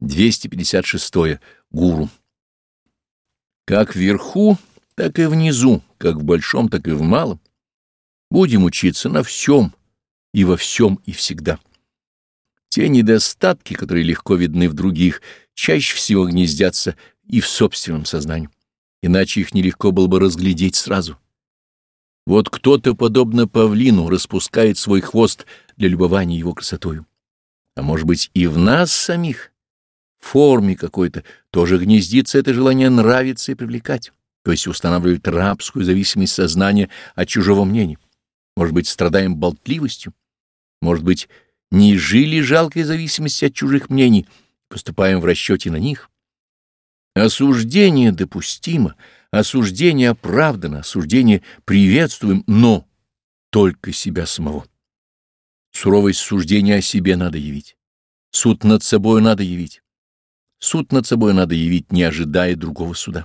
256. Гуру. Как вверху, так и внизу, как в большом, так и в малом. Будем учиться на всем, и во всем, и всегда. Те недостатки, которые легко видны в других, чаще всего гнездятся и в собственном сознании, иначе их нелегко было бы разглядеть сразу. Вот кто-то, подобно павлину, распускает свой хвост для любования его красотою. А может быть и в нас самих, форме какой-то, тоже гнездится это желание нравиться и привлекать, то есть устанавливает рабскую зависимость сознания от чужого мнения. Может быть, страдаем болтливостью, может быть, не жили жалкой зависимости от чужих мнений, поступаем в расчете на них. Осуждение допустимо, осуждение оправдано, осуждение приветствуем, но только себя самого. Суровость суждения о себе надо явить. Суд над собой надо явить. Суд над собой надо явить, не ожидая другого суда.